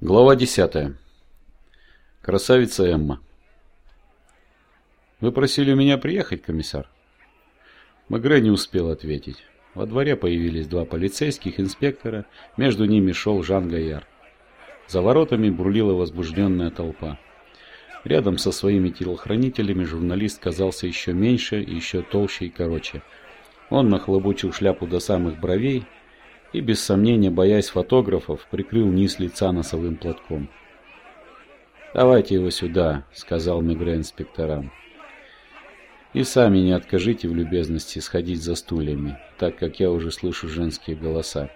Глава 10. Красавица Эмма. «Вы просили меня приехать, комиссар?» Мегре не успел ответить. Во дворе появились два полицейских инспектора, между ними шел Жан Гаяр. За воротами бурлила возбужденная толпа. Рядом со своими телохранителями журналист казался еще меньше, еще толще и короче. Он нахлобучил шляпу до самых бровей, и, без сомнения, боясь фотографов, прикрыл низ лица носовым платком. «Давайте его сюда», — сказал Мегре инспекторам. «И сами не откажите в любезности сходить за стульями, так как я уже слышу женские голоса».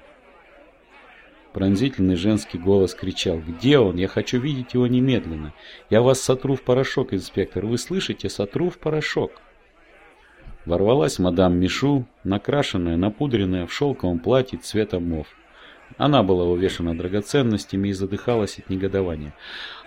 Пронзительный женский голос кричал «Где он? Я хочу видеть его немедленно! Я вас сотру в порошок, инспектор! Вы слышите? Сотру в порошок!» Ворвалась мадам Мишу, накрашенная, напудренная в шелковом платье цвета мов. Она была увешана драгоценностями и задыхалась от негодования.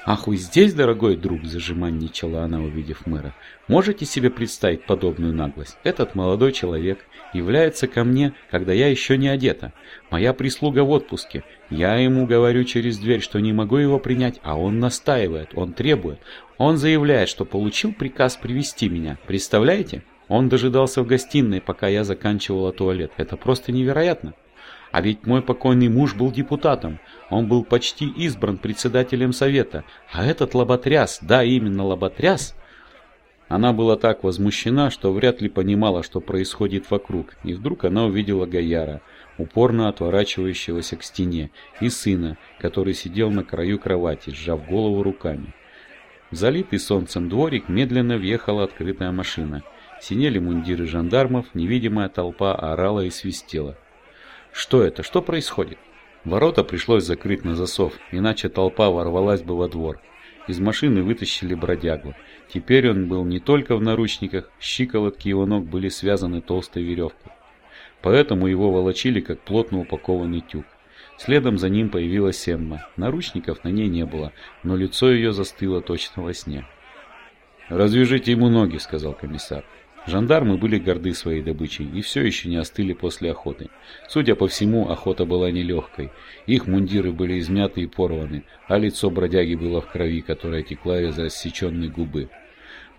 «Ах, вы здесь, дорогой друг!» – зажиманничала она, увидев мэра. «Можете себе представить подобную наглость? Этот молодой человек является ко мне, когда я еще не одета. Моя прислуга в отпуске. Я ему говорю через дверь, что не могу его принять, а он настаивает, он требует. Он заявляет, что получил приказ привести меня. Представляете?» Он дожидался в гостиной, пока я заканчивала туалет. Это просто невероятно. А ведь мой покойный муж был депутатом. Он был почти избран председателем совета. А этот лоботряс, да, именно лоботряс... Она была так возмущена, что вряд ли понимала, что происходит вокруг. И вдруг она увидела Гаяра, упорно отворачивающегося к стене, и сына, который сидел на краю кровати, сжав голову руками. В залитый солнцем дворик медленно въехала открытая машина – Синели мундиры жандармов, невидимая толпа орала и свистела. Что это? Что происходит? Ворота пришлось закрыть на засов, иначе толпа ворвалась бы во двор. Из машины вытащили бродягу. Теперь он был не только в наручниках, щиколотки его ног были связаны толстой веревкой. Поэтому его волочили, как плотно упакованный тюк. Следом за ним появилась Эмма. Наручников на ней не было, но лицо ее застыло точно во сне. «Развяжите ему ноги», — сказал комиссар. Жандармы были горды своей добычей и все еще не остыли после охоты. Судя по всему, охота была нелегкой. Их мундиры были измяты и порваны, а лицо бродяги было в крови, которая текла из рассеченной губы.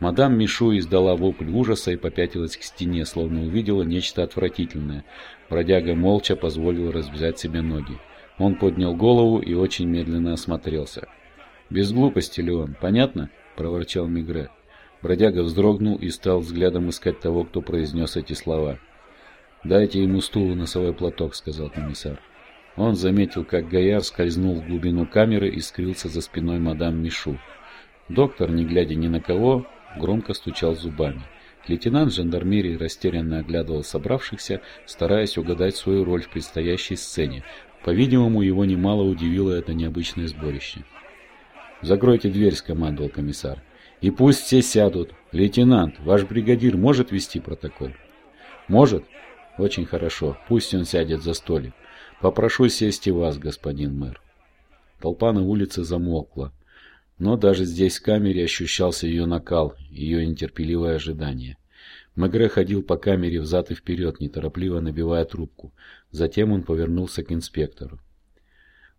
Мадам Мишу издала вопль ужаса и попятилась к стене, словно увидела нечто отвратительное. Бродяга молча позволил развязать себе ноги. Он поднял голову и очень медленно осмотрелся. «Без глупости, Леон, понятно?» – проворчал Мигре. Бродяга вздрогнул и стал взглядом искать того, кто произнес эти слова. «Дайте ему стул и носовой платок», — сказал комиссар. Он заметил, как Гояр скользнул в глубину камеры и скрылся за спиной мадам Мишу. Доктор, не глядя ни на кого, громко стучал зубами. Лейтенант жандармерии растерянно оглядывал собравшихся, стараясь угадать свою роль в предстоящей сцене. По-видимому, его немало удивило это необычное сборище. «Закройте дверь», — скомандовал комиссар. И пусть все сядут. Лейтенант, ваш бригадир может вести протокол? Может? Очень хорошо. Пусть он сядет за столик. Попрошу сесть и вас, господин мэр. Толпа на улице замолкла. Но даже здесь в камере ощущался ее накал, ее нетерпеливое ожидание. Мегре ходил по камере взад и вперед, неторопливо набивая трубку. Затем он повернулся к инспектору.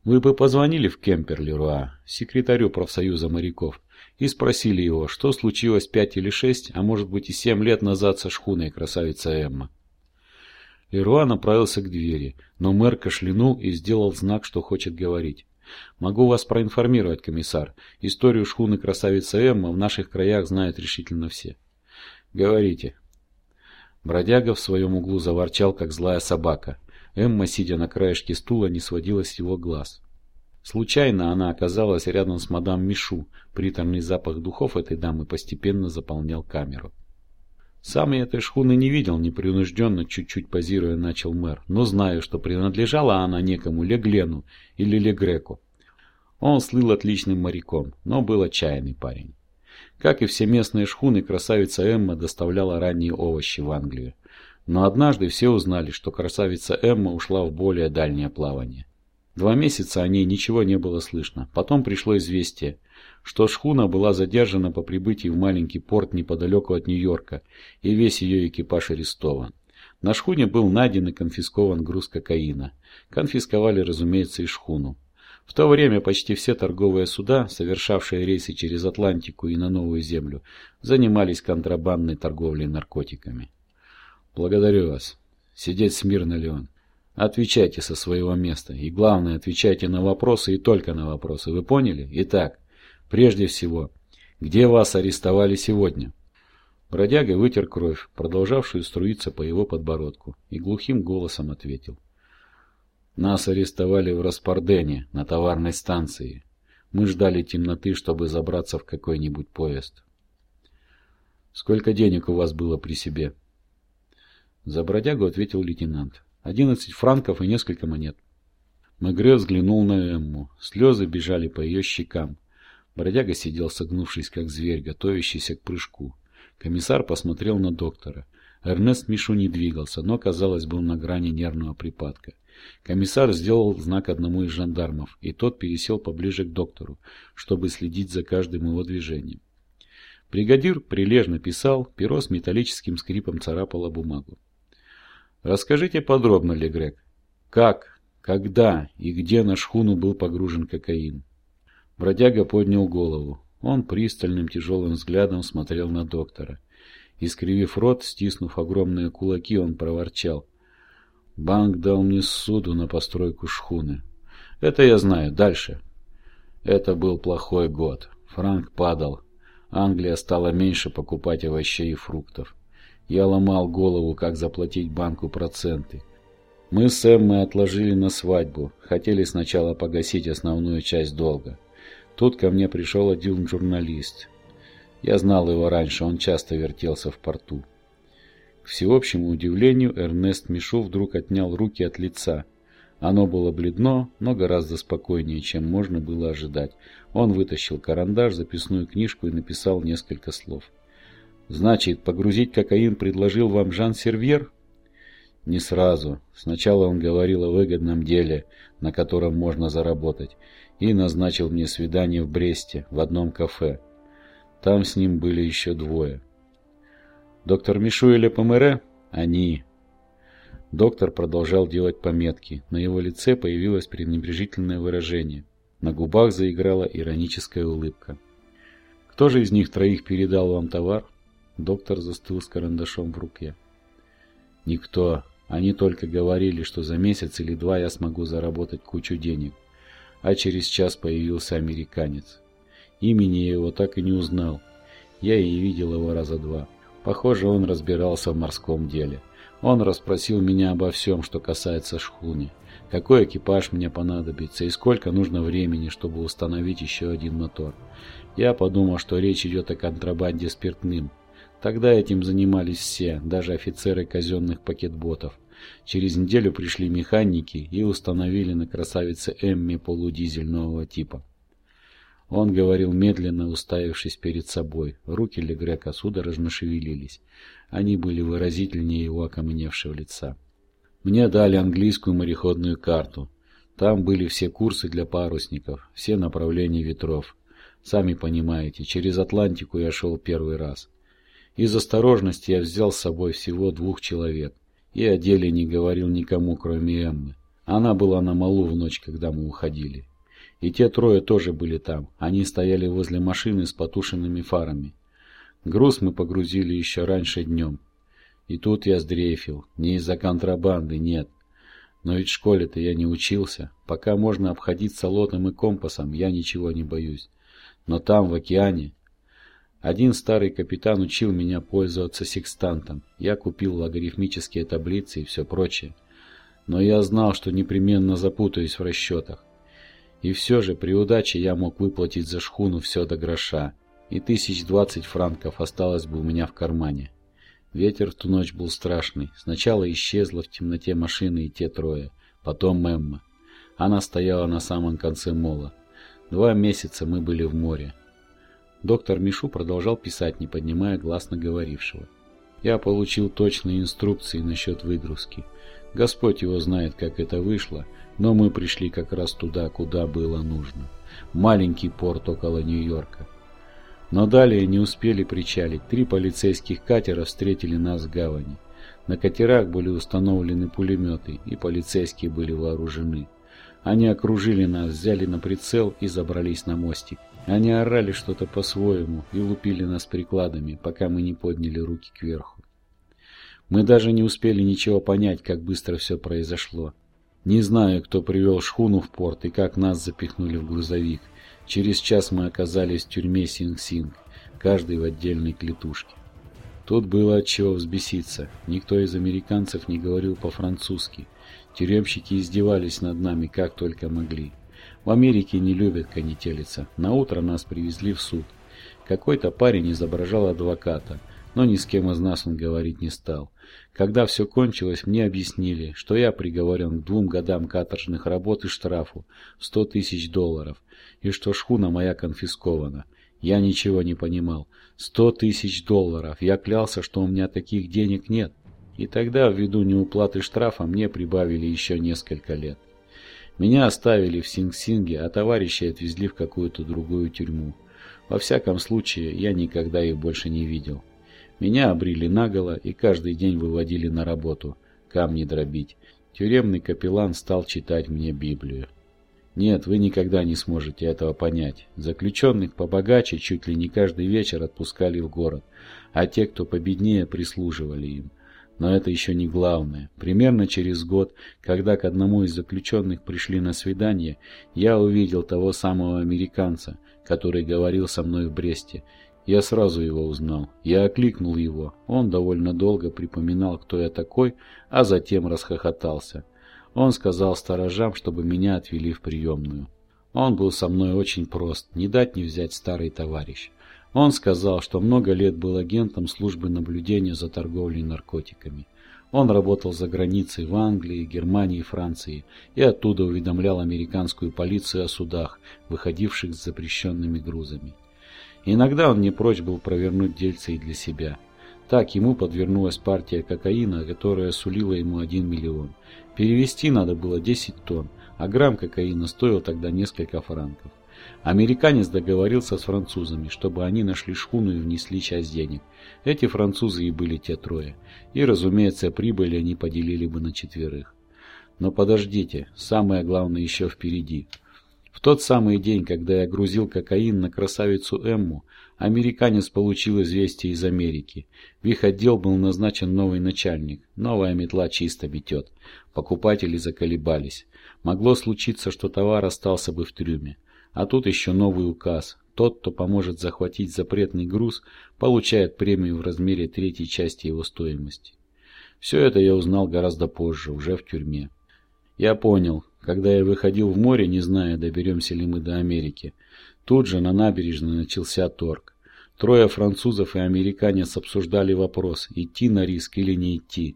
«Вы бы позвонили в Кемпер, Леруа, секретарю профсоюза моряков и спросили его, что случилось пять или шесть, а может быть и семь лет назад со шхуной красавица Эмма. Леруа направился к двери, но мэр кашлянул и сделал знак, что хочет говорить. «Могу вас проинформировать, комиссар. Историю шхуны красавица Эмма в наших краях знают решительно все». «Говорите». Бродяга в своем углу заворчал, как злая собака. Эмма, сидя на краешке стула, не сводила с его глаз. Случайно она оказалась рядом с мадам Мишу. Приторный запах духов этой дамы постепенно заполнял камеру. Сам я этой шхуны не видел, непринужденно, чуть-чуть позируя, начал мэр, но знаю, что принадлежала она некому Леглену или Легреку. Он слыл отличным моряком, но был отчаянный парень. Как и все местные шхуны, красавица Эмма доставляла ранние овощи в Англию. Но однажды все узнали, что красавица Эмма ушла в более дальнее плавание. Два месяца о ней ничего не было слышно. Потом пришло известие, что шхуна была задержана по прибытии в маленький порт неподалеку от Нью-Йорка, и весь ее экипаж арестован. На шхуне был найден и конфискован груз кокаина. Конфисковали, разумеется, и шхуну. В то время почти все торговые суда, совершавшие рейсы через Атлантику и на Новую Землю, занимались контрабандной торговлей наркотиками. Благодарю вас. Сидеть смирно, Леон. Отвечайте со своего места. И главное, отвечайте на вопросы и только на вопросы. Вы поняли? Итак, прежде всего, где вас арестовали сегодня? Бродяга вытер кровь, продолжавшую струиться по его подбородку, и глухим голосом ответил. Нас арестовали в Распардене, на товарной станции. Мы ждали темноты, чтобы забраться в какой-нибудь поезд. Сколько денег у вас было при себе? За бродягу ответил лейтенант. Одиннадцать франков и несколько монет. Мегре взглянул на Эмму. Слезы бежали по ее щекам. Бродяга сидел согнувшись, как зверь, готовящийся к прыжку. Комиссар посмотрел на доктора. Эрнест Мишу не двигался, но, казалось, был на грани нервного припадка. Комиссар сделал знак одному из жандармов, и тот пересел поближе к доктору, чтобы следить за каждым его движением. Бригадир прилежно писал, перо с металлическим скрипом царапало бумагу. Расскажите подробно, Легрек, как, когда и где на шхуну был погружен кокаин? Бродяга поднял голову. Он пристальным тяжелым взглядом смотрел на доктора. Искривив рот, стиснув огромные кулаки, он проворчал. «Банк дал мне суду на постройку шхуны. Это я знаю. Дальше. Это был плохой год. Франк падал. Англия стала меньше покупать овощей и фруктов. Я ломал голову, как заплатить банку проценты. Мы с Эммой отложили на свадьбу. Хотели сначала погасить основную часть долга. Тут ко мне пришел один журналист. Я знал его раньше, он часто вертелся в порту. К всеобщему удивлению, Эрнест Мишу вдруг отнял руки от лица. Оно было бледно, но гораздо спокойнее, чем можно было ожидать. Он вытащил карандаш, записную книжку и написал несколько слов. Значит, погрузить кокаин предложил вам Жан Сервьер? Не сразу. Сначала он говорил о выгодном деле, на котором можно заработать, и назначил мне свидание в Бресте, в одном кафе. Там с ним были еще двое. Доктор Мишу или Помере? Они. Доктор продолжал делать пометки. На его лице появилось пренебрежительное выражение. На губах заиграла ироническая улыбка. Кто же из них троих передал вам товар? Доктор застыл с карандашом в руке. Никто. Они только говорили, что за месяц или два я смогу заработать кучу денег. А через час появился американец. Имени я его так и не узнал. Я и видел его раза два. Похоже, он разбирался в морском деле. Он расспросил меня обо всем, что касается шхуны. Какой экипаж мне понадобится и сколько нужно времени, чтобы установить еще один мотор. Я подумал, что речь идет о контрабанде спиртным. Тогда этим занимались все, даже офицеры казенных пакетботов. Через неделю пришли механики и установили на красавице Эмми полудизельного типа. Он говорил медленно, уставившись перед собой. Руки Легрека судорожно шевелились. Они были выразительнее его окаменевшего лица. Мне дали английскую мореходную карту. Там были все курсы для парусников, все направления ветров. Сами понимаете, через Атлантику я шел первый раз. Из осторожности я взял с собой всего двух человек. И о деле не говорил никому, кроме Эммы. Она была на малу в ночь, когда мы уходили. И те трое тоже были там. Они стояли возле машины с потушенными фарами. Груз мы погрузили еще раньше днем. И тут я сдрейфил. Не из-за контрабанды, нет. Но ведь в школе-то я не учился. Пока можно обходиться лотом и компасом, я ничего не боюсь. Но там, в океане, один старый капитан учил меня пользоваться секстантом. Я купил логарифмические таблицы и все прочее. Но я знал, что непременно запутаюсь в расчетах. И все же при удаче я мог выплатить за шхуну все до гроша. И тысяч двадцать франков осталось бы у меня в кармане. Ветер в ту ночь был страшный. Сначала исчезла в темноте машины и те трое. Потом Эмма. Она стояла на самом конце мола. Два месяца мы были в море. Доктор Мишу продолжал писать, не поднимая глаз на говорившего. Я получил точные инструкции насчет выгрузки. Господь его знает, как это вышло, но мы пришли как раз туда, куда было нужно. Маленький порт около Нью-Йорка. Но далее не успели причалить. Три полицейских катера встретили нас в гавани. На катерах были установлены пулеметы, и полицейские были вооружены. Они окружили нас, взяли на прицел и забрались на мостик. Они орали что-то по-своему и лупили нас прикладами, пока мы не подняли руки кверху. Мы даже не успели ничего понять, как быстро все произошло. Не знаю, кто привел шхуну в порт и как нас запихнули в грузовик. Через час мы оказались в тюрьме Синг-Синг, каждый в отдельной клетушке. Тут было от чего взбеситься. Никто из американцев не говорил по-французски. Тюремщики издевались над нами как только могли. В Америке не любят конетелиться. На утро нас привезли в суд. Какой-то парень изображал адвоката, но ни с кем из нас он говорить не стал. Когда все кончилось, мне объяснили, что я приговорен к двум годам каторжных работ и штрафу в сто тысяч долларов, и что шхуна моя конфискована. Я ничего не понимал. Сто тысяч долларов. Я клялся, что у меня таких денег нет. И тогда, ввиду неуплаты штрафа, мне прибавили еще несколько лет. Меня оставили в Синг-Синге, а товарищи отвезли в какую-то другую тюрьму. Во всяком случае, я никогда их больше не видел. Меня обрили наголо и каждый день выводили на работу, камни дробить. Тюремный капеллан стал читать мне Библию. Нет, вы никогда не сможете этого понять. Заключенных побогаче чуть ли не каждый вечер отпускали в город, а те, кто победнее, прислуживали им. Но это еще не главное. Примерно через год, когда к одному из заключенных пришли на свидание, я увидел того самого американца, который говорил со мной в Бресте. Я сразу его узнал. Я окликнул его. Он довольно долго припоминал, кто я такой, а затем расхохотался. Он сказал сторожам, чтобы меня отвели в приемную. Он был со мной очень прост, не дать не взять старый товарищ. Он сказал, что много лет был агентом службы наблюдения за торговлей наркотиками. Он работал за границей в Англии, Германии и Франции и оттуда уведомлял американскую полицию о судах, выходивших с запрещенными грузами. Иногда он не прочь был провернуть дельцы и для себя. Так ему подвернулась партия кокаина, которая сулила ему 1 миллион. Перевести надо было 10 тонн, а грамм кокаина стоил тогда несколько франков. Американец договорился с французами, чтобы они нашли шхуну и внесли часть денег. Эти французы и были те трое. И, разумеется, прибыли они поделили бы на четверых. Но подождите, самое главное еще впереди. В тот самый день, когда я грузил кокаин на красавицу Эмму, американец получил известие из Америки. В их отдел был назначен новый начальник. Новая метла чисто метет. Покупатели заколебались. Могло случиться, что товар остался бы в трюме. А тут еще новый указ. Тот, кто поможет захватить запретный груз, получает премию в размере третьей части его стоимости. Все это я узнал гораздо позже, уже в тюрьме. Я понял, когда я выходил в море, не зная, доберемся ли мы до Америки. Тут же на набережной начался торг. Трое французов и американец обсуждали вопрос, идти на риск или не идти.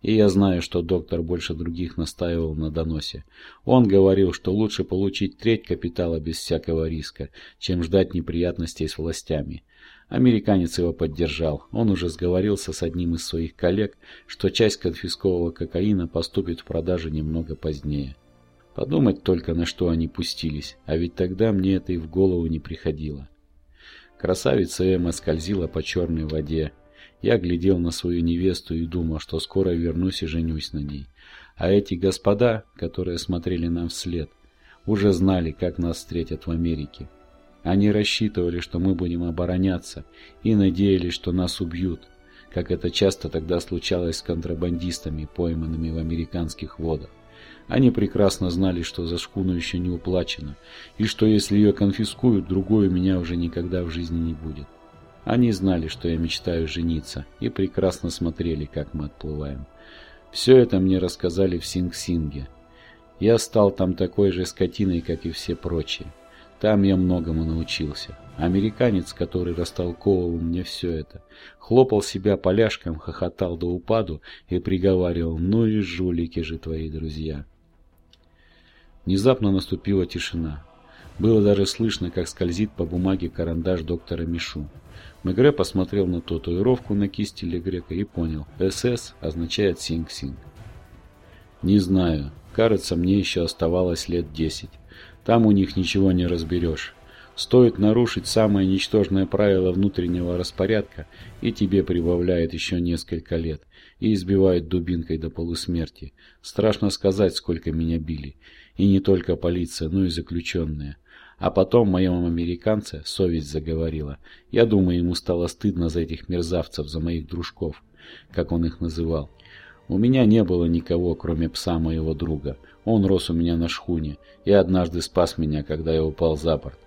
И я знаю, что доктор больше других настаивал на доносе. Он говорил, что лучше получить треть капитала без всякого риска, чем ждать неприятностей с властями. Американец его поддержал. Он уже сговорился с одним из своих коллег, что часть конфискового кокаина поступит в продажу немного позднее. Подумать только, на что они пустились, а ведь тогда мне это и в голову не приходило. Красавица Эмма скользила по черной воде, я глядел на свою невесту и думал, что скоро вернусь и женюсь на ней. А эти господа, которые смотрели нам вслед, уже знали, как нас встретят в Америке. Они рассчитывали, что мы будем обороняться, и надеялись, что нас убьют, как это часто тогда случалось с контрабандистами, пойманными в американских водах. Они прекрасно знали, что за шкуну еще не уплачено, и что если ее конфискуют, другой у меня уже никогда в жизни не будет. Они знали, что я мечтаю жениться, и прекрасно смотрели, как мы отплываем. Все это мне рассказали в Синг-Синге. Я стал там такой же скотиной, как и все прочие. Там я многому научился. Американец, который растолковывал мне все это, хлопал себя поляшком, хохотал до упаду и приговаривал «Ну и жулики же твои друзья». Внезапно наступила тишина. Было даже слышно, как скользит по бумаге карандаш доктора Мишу. Мегре посмотрел на татуировку на кисти Легрека и понял. СС означает Синг-Синг. Не знаю. Кажется, мне еще оставалось лет десять. Там у них ничего не разберешь. Стоит нарушить самое ничтожное правило внутреннего распорядка, и тебе прибавляет еще несколько лет, и избивают дубинкой до полусмерти. Страшно сказать, сколько меня били. И не только полиция, но и заключенные. А потом моем американце совесть заговорила. Я думаю, ему стало стыдно за этих мерзавцев, за моих дружков, как он их называл. У меня не было никого, кроме пса моего друга. Он рос у меня на шхуне и однажды спас меня, когда я упал за борт.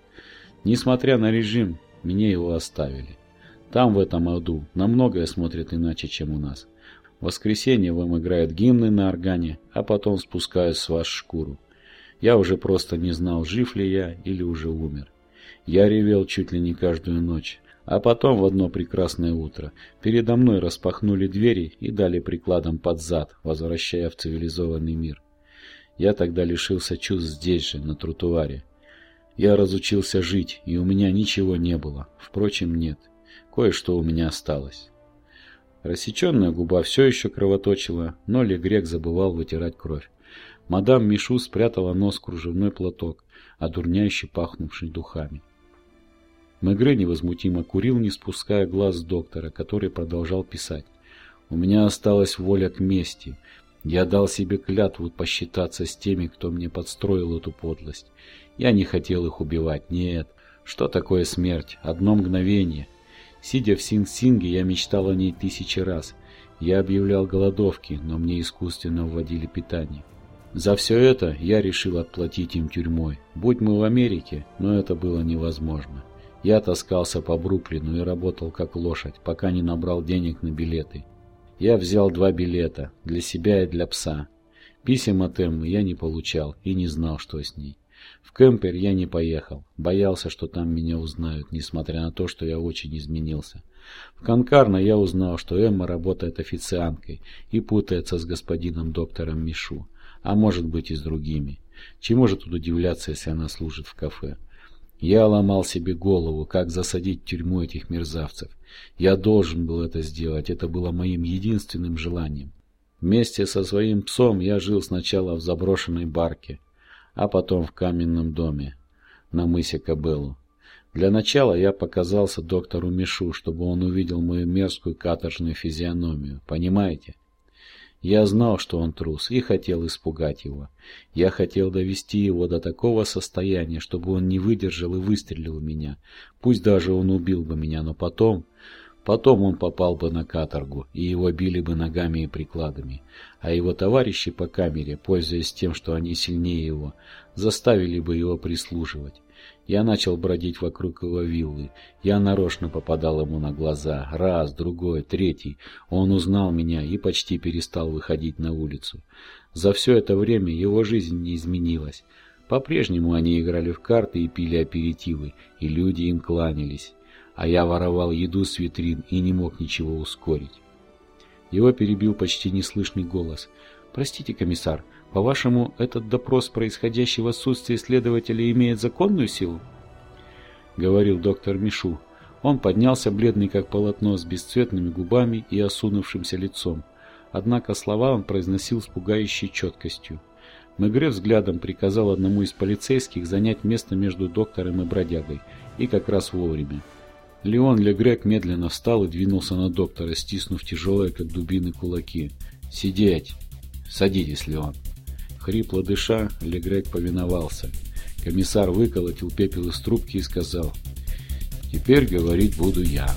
Несмотря на режим, мне его оставили. Там, в этом аду, на многое смотрят иначе, чем у нас. В воскресенье вам играют гимны на органе, а потом спускают с вас шкуру. Я уже просто не знал, жив ли я или уже умер. Я ревел чуть ли не каждую ночь. А потом в одно прекрасное утро передо мной распахнули двери и дали прикладом под зад, возвращая в цивилизованный мир. Я тогда лишился чувств здесь же, на тротуаре. Я разучился жить, и у меня ничего не было. Впрочем, нет. Кое-что у меня осталось. Рассеченная губа все еще кровоточила, но Легрек забывал вытирать кровь. Мадам Мишу спрятала нос кружевной платок, одурняющий пахнувший духами. Мегре невозмутимо курил, не спуская глаз с доктора, который продолжал писать. «У меня осталась воля к мести. Я дал себе клятву посчитаться с теми, кто мне подстроил эту подлость. Я не хотел их убивать, нет. Что такое смерть? Одно мгновение. Сидя в Синг-Синге, я мечтал о ней тысячи раз. Я объявлял голодовки, но мне искусственно вводили питание. За все это я решил отплатить им тюрьмой. Будь мы в Америке, но это было невозможно. Я таскался по Бруклину и работал как лошадь, пока не набрал денег на билеты. Я взял два билета, для себя и для пса. Писем от Эммы я не получал и не знал, что с ней. В Кемпер я не поехал. Боялся, что там меня узнают, несмотря на то, что я очень изменился. В Конкарно я узнал, что Эмма работает официанткой и путается с господином доктором Мишу, а может быть и с другими. Чему же тут удивляться, если она служит в кафе? Я ломал себе голову, как засадить в тюрьму этих мерзавцев. Я должен был это сделать, это было моим единственным желанием. Вместе со своим псом я жил сначала в заброшенной барке, а потом в каменном доме на мысе Кабелу. Для начала я показался доктору Мишу, чтобы он увидел мою мерзкую каторжную физиономию. Понимаете? Я знал, что он трус, и хотел испугать его. Я хотел довести его до такого состояния, чтобы он не выдержал и выстрелил в меня. Пусть даже он убил бы меня, но потом... Потом он попал бы на каторгу, и его били бы ногами и прикладами, а его товарищи по камере, пользуясь тем, что они сильнее его, заставили бы его прислуживать. Я начал бродить вокруг его виллы. Я нарочно попадал ему на глаза. Раз, другой, третий. Он узнал меня и почти перестал выходить на улицу. За все это время его жизнь не изменилась. По-прежнему они играли в карты и пили аперитивы, и люди им кланялись а я воровал еду с витрин и не мог ничего ускорить. Его перебил почти неслышный голос. «Простите, комиссар, по-вашему, этот допрос, происходящий в отсутствии следователя, имеет законную силу?» Говорил доктор Мишу. Он поднялся, бледный как полотно, с бесцветными губами и осунувшимся лицом. Однако слова он произносил с пугающей четкостью. Мегре взглядом приказал одному из полицейских занять место между доктором и бродягой, и как раз вовремя. Леон Легрек медленно встал и двинулся на доктора, стиснув тяжелые, как дубины, кулаки. «Сидеть! Садитесь, Леон!» Хрипло дыша, Легрек повиновался. Комиссар выколотил пепел из трубки и сказал «Теперь говорить буду я».